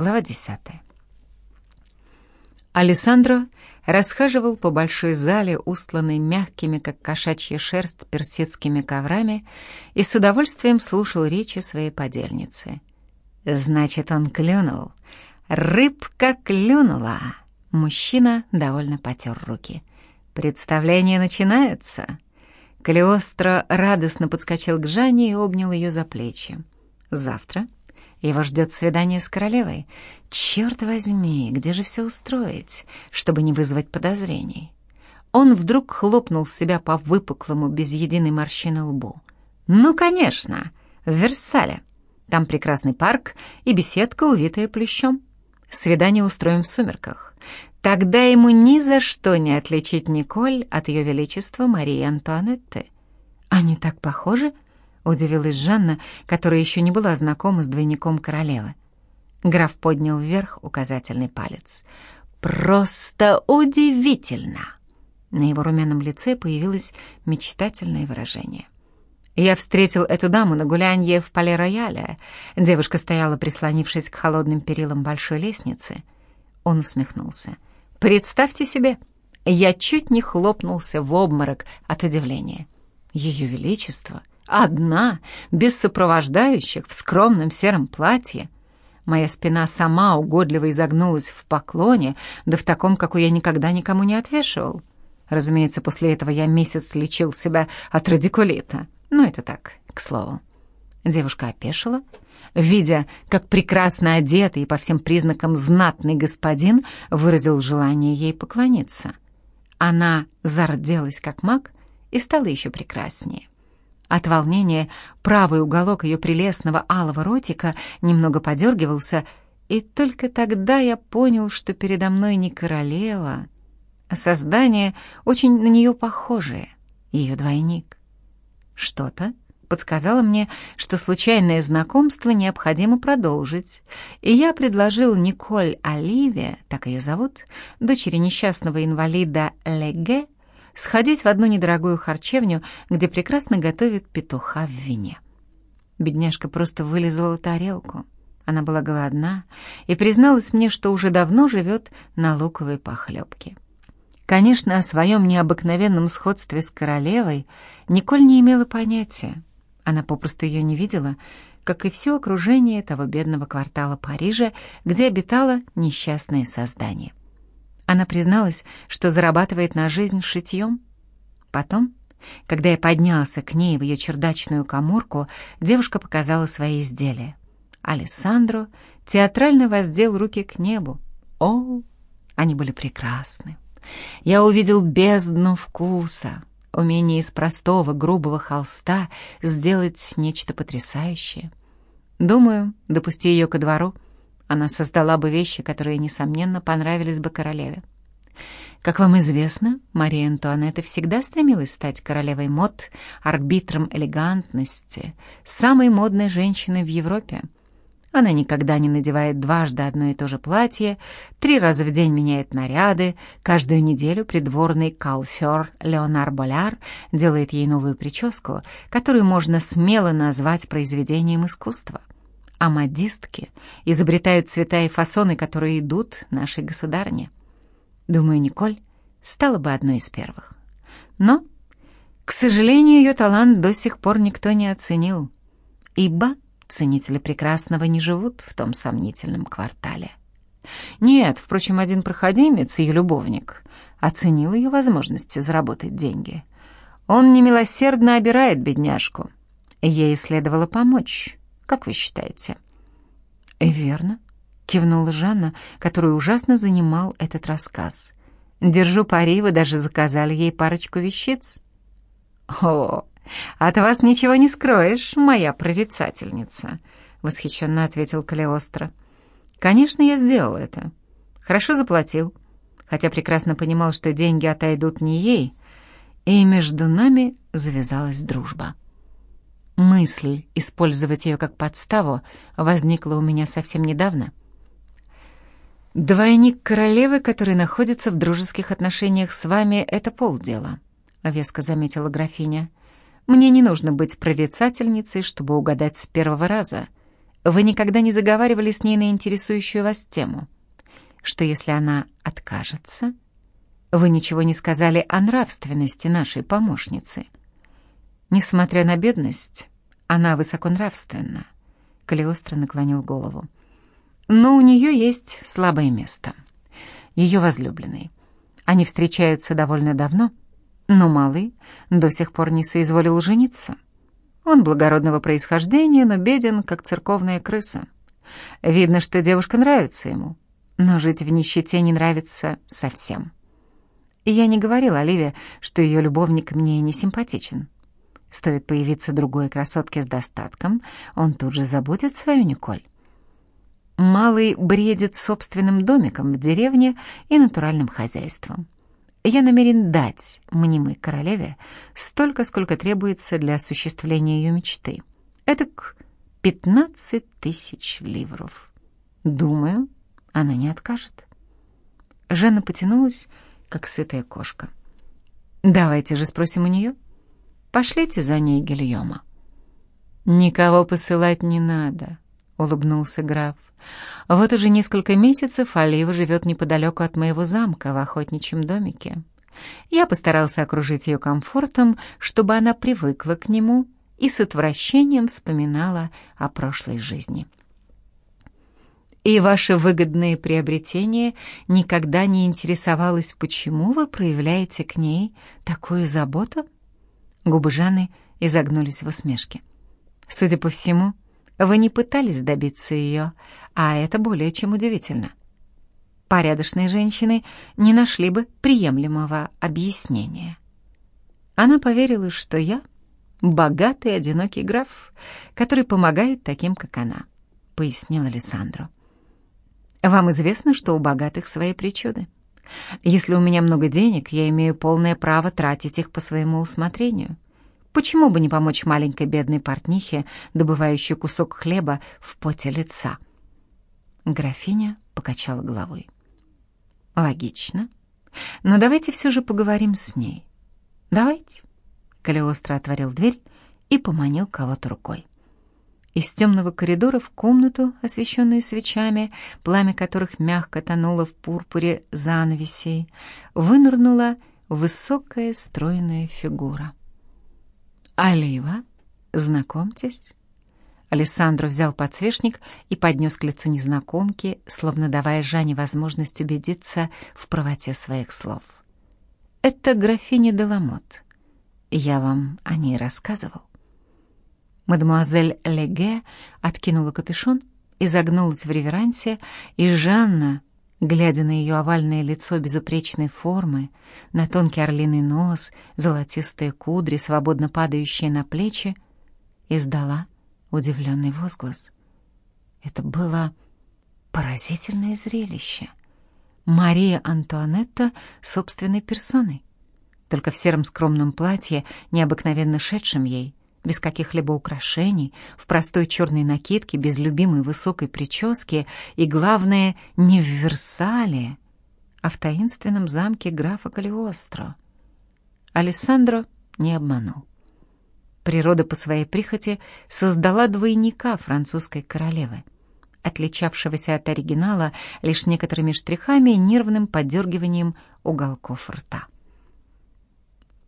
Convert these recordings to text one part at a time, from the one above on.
Глава 10. Алессандро расхаживал по большой зале, устланной мягкими, как кошачья шерсть, персидскими коврами, и с удовольствием слушал речи своей подельницы. «Значит, он клюнул. Рыбка клюнула!» Мужчина довольно потер руки. «Представление начинается!» Калиостро радостно подскочил к Жанне и обнял ее за плечи. «Завтра его ждет свидание с королевой. Черт возьми, где же все устроить, чтобы не вызвать подозрений?» Он вдруг хлопнул себя по выпуклому, без единой морщины лбу. «Ну, конечно, в Версале. Там прекрасный парк и беседка, увитая плющом. Свидание устроим в сумерках. Тогда ему ни за что не отличить Николь от ее величества Марии Антуанетты. Они так похожи?» — удивилась Жанна, которая еще не была знакома с двойником королевы. Граф поднял вверх указательный палец. «Просто удивительно!» На его румяном лице появилось мечтательное выражение. Я встретил эту даму на гулянье в Пале-Рояле. Девушка стояла, прислонившись к холодным перилам большой лестницы. Он усмехнулся. «Представьте себе, я чуть не хлопнулся в обморок от удивления. Ее Величество Одна, без сопровождающих, в скромном сером платье. Моя спина сама угодливо изогнулась в поклоне, да в таком, какой я никогда никому не отвешивал. Разумеется, после этого я месяц лечил себя от радикулита. Но это так, к слову. Девушка опешила, видя, как прекрасно одетый и по всем признакам знатный господин выразил желание ей поклониться. Она зарделась, как маг, и стала еще прекраснее. От волнения правый уголок ее прелестного алого ротика немного подергивался, и только тогда я понял, что передо мной не королева, а создание, очень на нее похожее, ее двойник. Что-то подсказало мне, что случайное знакомство необходимо продолжить, и я предложил Николь Оливия, так ее зовут, дочери несчастного инвалида Леге, сходить в одну недорогую харчевню, где прекрасно готовят петуха в вине. Бедняжка просто вылезала тарелку. Она была голодна и призналась мне, что уже давно живет на луковой похлебке. Конечно, о своем необыкновенном сходстве с королевой Николь не имела понятия. Она попросту ее не видела, как и все окружение того бедного квартала Парижа, где обитало несчастное создание. Она призналась, что зарабатывает на жизнь шитьем. Потом, когда я поднялся к ней в ее чердачную коморку, девушка показала свои изделия. Алессандро театрально воздел руки к небу. О, они были прекрасны. Я увидел бездну вкуса, умение из простого грубого холста сделать нечто потрясающее. Думаю, допусти ее ко двору — она создала бы вещи, которые, несомненно, понравились бы королеве. Как вам известно, Мария Антуанетта всегда стремилась стать королевой мод, арбитром элегантности, самой модной женщиной в Европе. Она никогда не надевает дважды одно и то же платье, три раза в день меняет наряды, каждую неделю придворный кауфер Леонар Боляр делает ей новую прическу, которую можно смело назвать произведением искусства а модистки изобретают цвета и фасоны, которые идут нашей государне. Думаю, Николь стала бы одной из первых. Но, к сожалению, ее талант до сих пор никто не оценил, ибо ценители прекрасного не живут в том сомнительном квартале. Нет, впрочем, один проходимец, ее любовник, оценил ее возможности заработать деньги. Он немилосердно обирает бедняжку. Ей следовало помочь. Как вы считаете?» «Верно», — кивнула Жанна, которую ужасно занимал этот рассказ. «Держу пари, вы даже заказали ей парочку вещиц». «О, от вас ничего не скроешь, моя прорицательница», — восхищенно ответил Калиостро. «Конечно, я сделал это. Хорошо заплатил, хотя прекрасно понимал, что деньги отойдут не ей, и между нами завязалась дружба». Мысль использовать ее как подставу возникла у меня совсем недавно. «Двойник королевы, который находится в дружеских отношениях с вами, — это полдела», — веско заметила графиня. «Мне не нужно быть прорицательницей, чтобы угадать с первого раза. вы никогда не заговаривали с ней на интересующую вас тему? Что если она откажется? Вы ничего не сказали о нравственности нашей помощницы. Несмотря на бедность, она высоконравственна. Калиостро наклонил голову. Но у нее есть слабое место. Ее возлюбленный. Они встречаются довольно давно, но малый до сих пор не соизволил жениться. Он благородного происхождения, но беден, как церковная крыса. Видно, что девушка нравится ему, но жить в нищете не нравится совсем. И я не говорила Оливе, что ее любовник мне не симпатичен. Стоит появиться другой красотке с достатком, он тут же забудет свою Николь. Малый бредит собственным домиком в деревне и натуральным хозяйством. Я намерен дать мнимой королеве столько, сколько требуется для осуществления ее мечты. Это к пятнадцать тысяч ливров. Думаю, она не откажет. Жанна потянулась, как сытая кошка. «Давайте же спросим у нее. Пошлите за ней Гильома». «Никого посылать не надо», — улыбнулся граф. «Вот уже несколько месяцев Алива живет неподалеку от моего замка в охотничьем домике. Я постарался окружить ее комфортом, чтобы она привыкла к нему и с отвращением вспоминала о прошлой жизни». И ваше выгодное приобретение никогда не интересовалось, почему вы проявляете к ней такую заботу? Губы Жанны изогнулись в усмешке. Судя по всему, вы не пытались добиться ее, а это более чем удивительно. Порядочные женщины не нашли бы приемлемого объяснения. Она поверила, что я — богатый одинокий граф, который помогает таким, как она, — пояснил Александру. Вам известно, что у богатых свои причуды. Если у меня много денег, я имею полное право тратить их по своему усмотрению. Почему бы не помочь маленькой бедной портнихе, добывающей кусок хлеба в поте лица? Графиня покачала головой. Логично. Но давайте все же поговорим с ней. Давайте. Калиостро отворил дверь и поманил кого-то рукой. Из темного коридора в комнату, освещенную свечами, пламя которых мягко тонуло в пурпуре занавесей, вынырнула высокая стройная фигура. «Алива, знакомьтесь». Алессандро взял подсвечник и поднес к лицу незнакомки, словно давая Жанне возможность убедиться в правоте своих слов. «Это графиня Деламот. Я вам о ней рассказывал». Мадемуазель Леге откинула капюшон, изогнулась в реверансе, и Жанна, глядя на ее овальное лицо безупречной формы, на тонкий орлиный нос, золотистые кудри, свободно падающие на плечи, издала удивленный возглас. Это было поразительное зрелище. Мария Антуанетта собственной персоной, только в сером скромном платье, необыкновенно шедшем ей, без каких-либо украшений, в простой черной накидке, без любимой высокой прически и, главное, не в Версале, а в таинственном замке графа Калиостро. Алессандро не обманул. Природа по своей прихоти создала двойника французской королевы, отличавшегося от оригинала лишь некоторыми штрихами и нервным подергиванием уголков рта.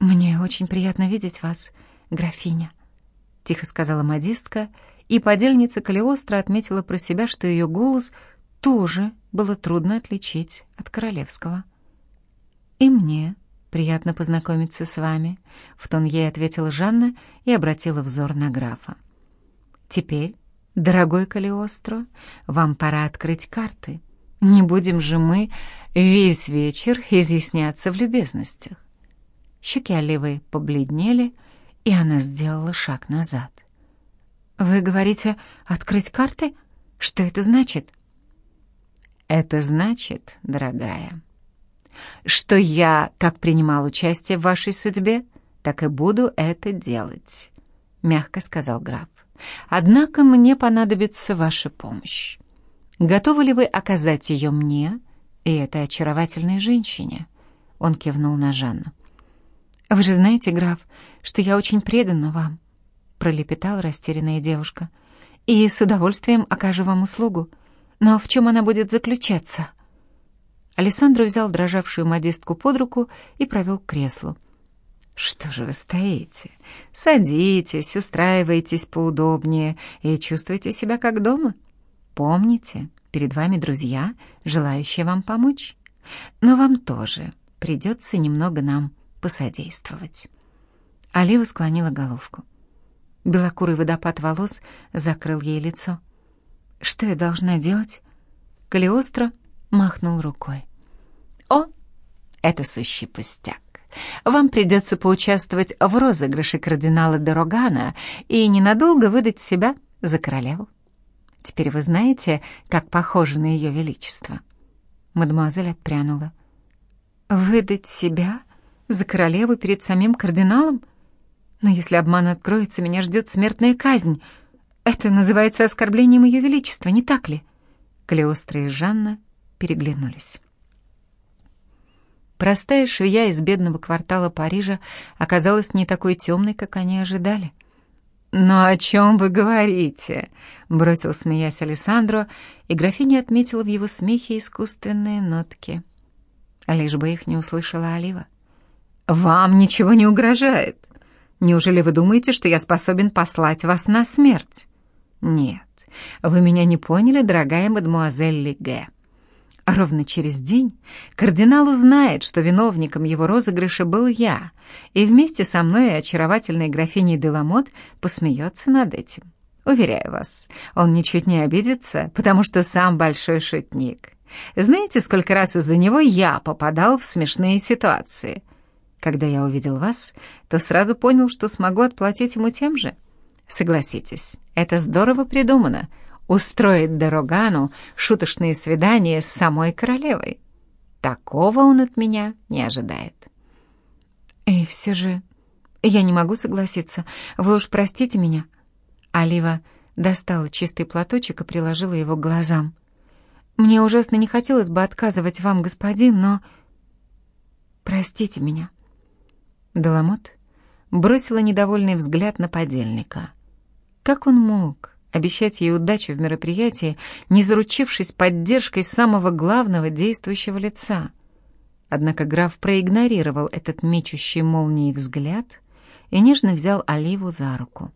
«Мне очень приятно видеть вас, графиня», тихо сказала модистка, и подельница Калиостро отметила про себя, что ее голос тоже было трудно отличить от королевского. «И мне приятно познакомиться с вами», — в тон ей ответила Жанна и обратила взор на графа. «Теперь, дорогой Калиостро, вам пора открыть карты. Не будем же мы весь вечер изъясняться в любезностях». Щеки Оливы побледнели, — и она сделала шаг назад. «Вы говорите, открыть карты? Что это значит?» «Это значит, дорогая, что я как принимал участие в вашей судьбе, так и буду это делать», — мягко сказал граф. «Однако мне понадобится ваша помощь. Готовы ли вы оказать ее мне и этой очаровательной женщине?» Он кивнул на Жанну. «Вы же знаете, граф, что я очень предана вам», — пролепетала растерянная девушка. и с удовольствием окажу вам услугу. Но в чем она будет заключаться?» Александр взял дрожавшую модистку под руку и провел к креслу. «Что же вы стоите? Садитесь, устраивайтесь поудобнее и чувствуйте себя как дома. Помните, перед вами друзья, желающие вам помочь. Но вам тоже придется немного нам посодействовать». Алива склонила головку. Белокурый водопад волос закрыл ей лицо. «Что я должна делать?» Калиостро махнул рукой. «О, это сущий пустяк. Вам придется поучаствовать в розыгрыше кардинала Дорогана и ненадолго выдать себя за королеву. Теперь вы знаете, как похоже на ее величество». Мадемуазель отпрянула. «Выдать себя за королеву перед самим кардиналом? Но если обман откроется, меня ждет смертная казнь. Это называется оскорблением ее величества, не так ли?» Клеостра и Жанна переглянулись. Простая швея из бедного квартала Парижа оказалась не такой темной, как они ожидали. «Но о чем вы говорите?» — бросил, смеясь Алессандро, и графиня отметила в его смехе искусственные нотки. Лишь бы их не услышала Олива. «Вам ничего не угрожает. Неужели вы думаете, что я способен послать вас на смерть?» «Нет, вы меня не поняли, дорогая мадемуазель Лиге. Ровно через день кардинал узнает, что виновником его розыгрыша был я, и вместе со мной и очаровательной графиней Деламот посмеется над этим. Уверяю вас, он ничуть не обидится, потому что сам большой шутник. Знаете, сколько раз из-за него я попадал в смешные ситуации? Когда я увидел вас, то сразу понял, что смогу отплатить ему тем же. Согласитесь, это здорово придумано — устроит Дорогану шуточные свидания с самой королевой. Такого он от меня не ожидает. И все же я не могу согласиться. Вы уж простите меня. Алива достала чистый платочек и приложила его к глазам. Мне ужасно не хотелось бы отказывать вам, господин, но... Простите меня. Деламот бросила недовольный взгляд на подельника. Как он мог обещать ей удачу в мероприятии, не заручившись поддержкой самого главного действующего лица. Однако граф проигнорировал этот мечущий молнией взгляд и нежно взял Оливу за руку.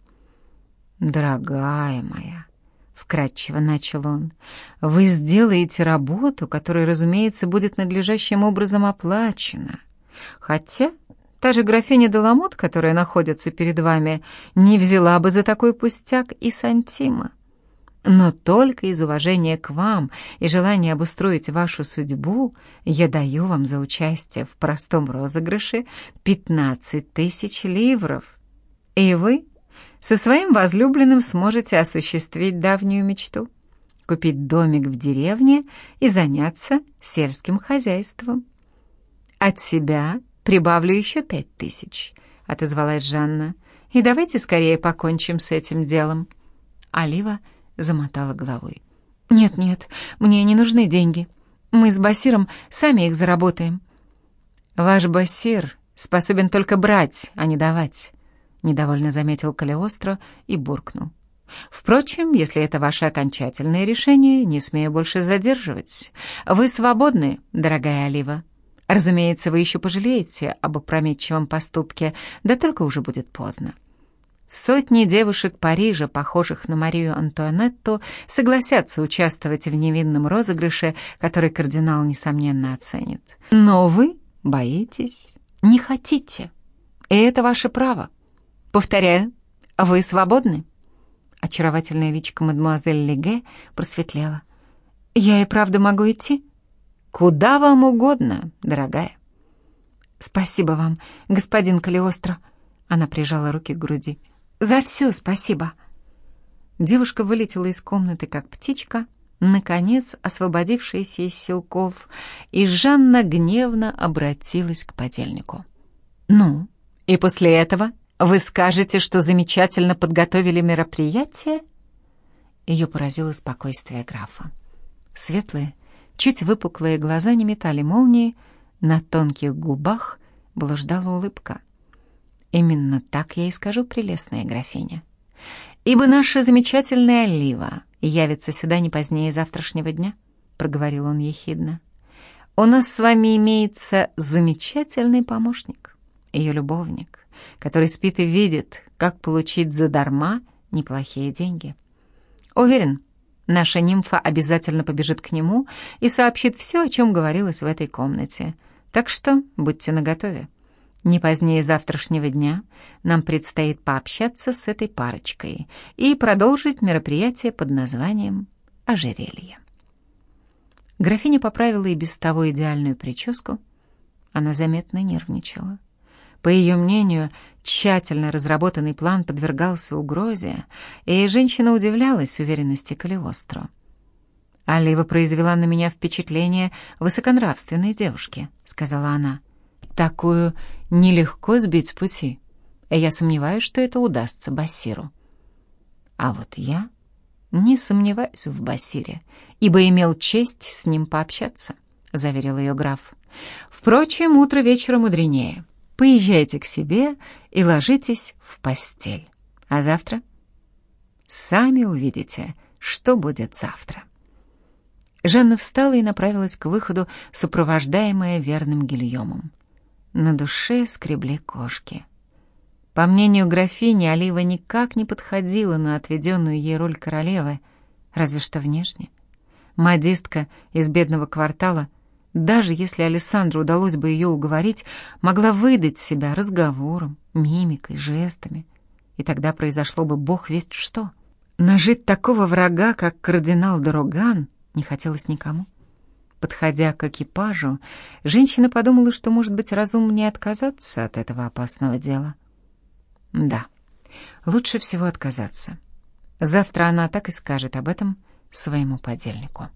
«Дорогая моя», — вкратчиво начал он, — «вы сделаете работу, которая, разумеется, будет надлежащим образом оплачена. Хотя Та же графиня Деламот, которая находится перед вами, не взяла бы за такой пустяк и сантима. Но только из уважения к вам и желания обустроить вашу судьбу я даю вам за участие в простом розыгрыше 15 тысяч ливров. И вы со своим возлюбленным сможете осуществить давнюю мечту — купить домик в деревне и заняться сельским хозяйством. От себя «Прибавлю еще пять тысяч», — отозвалась Жанна. «И давайте скорее покончим с этим делом». Алива замотала головой. «Нет-нет, мне не нужны деньги. Мы с Басиром сами их заработаем». «Ваш Басир способен только брать, а не давать», — недовольно заметил Калиостро и буркнул. «Впрочем, если это ваше окончательное решение, не смею больше задерживать. Вы свободны, дорогая Алива». Разумеется, вы еще пожалеете об опрометчивом поступке, да только уже будет поздно. Сотни девушек Парижа, похожих на Марию Антуанетту, согласятся участвовать в невинном розыгрыше, который кардинал, несомненно, оценит. Но вы боитесь, не хотите. И это ваше право. Повторяю, вы свободны. Очаровательная личико мадемуазель Леге просветлела. «Я и правда могу идти?» «Куда вам угодно, дорогая». «Спасибо вам, господин Калиостро». Она прижала руки к груди. «За все спасибо». Девушка вылетела из комнаты, как птичка, наконец освободившаяся из силков, и Жанна гневно обратилась к подельнику. «Ну, и после этого вы скажете, что замечательно подготовили мероприятие?» Ее поразило спокойствие графа. Светлые, Чуть выпуклые глаза не метали молнии, на тонких губах блуждала улыбка. «Именно так я и скажу, прелестная графиня. ибо наша замечательная Олива явится сюда не позднее завтрашнего дня», — проговорил он ехидно. «У нас с вами имеется замечательный помощник, ее любовник, который спит и видит, как получить задарма неплохие деньги. Уверен, наша нимфа обязательно побежит к нему и сообщит все, о чем говорилось в этой комнате. Так что будьте наготове. Не позднее завтрашнего дня нам предстоит пообщаться с этой парочкой и продолжить мероприятие под названием «Ожерелье». Графиня поправила и без того идеальную прическу. Она заметно нервничала. По ее мнению, тщательно разработанный план подвергался угрозе, и женщина удивлялась уверенности Калиостро. «Олива произвела на меня впечатление высоконравственной девушки», — сказала она. Такую нелегко сбить с пути. Я сомневаюсь, что это удастся Басиру. А вот я не сомневаюсь в Басире, ибо имел честь с ним пообщаться, заверил ее граф. Впрочем, утро вечера мудренее. Поезжайте к себе и ложитесь в постель. А завтра? Сами увидите, что будет завтра. Жанна встала и направилась к выходу, сопровождаемая верным Гильомом. На душе скребли кошки. По мнению графини, Олива никак не подходила на отведенную ей роль королевы, разве что внешне. Модистка из бедного квартала, даже если Александру удалось бы ее уговорить, могла выдать себя разговором, мимикой, жестами. И тогда произошло бы бог весть что. Нажить такого врага, как кардинал Дороган, не хотелось никому. Подходя к экипажу, женщина подумала, что, может быть, разумнее отказаться от этого опасного дела. Да, лучше всего отказаться. Завтра она так и скажет об этом своему подельнику.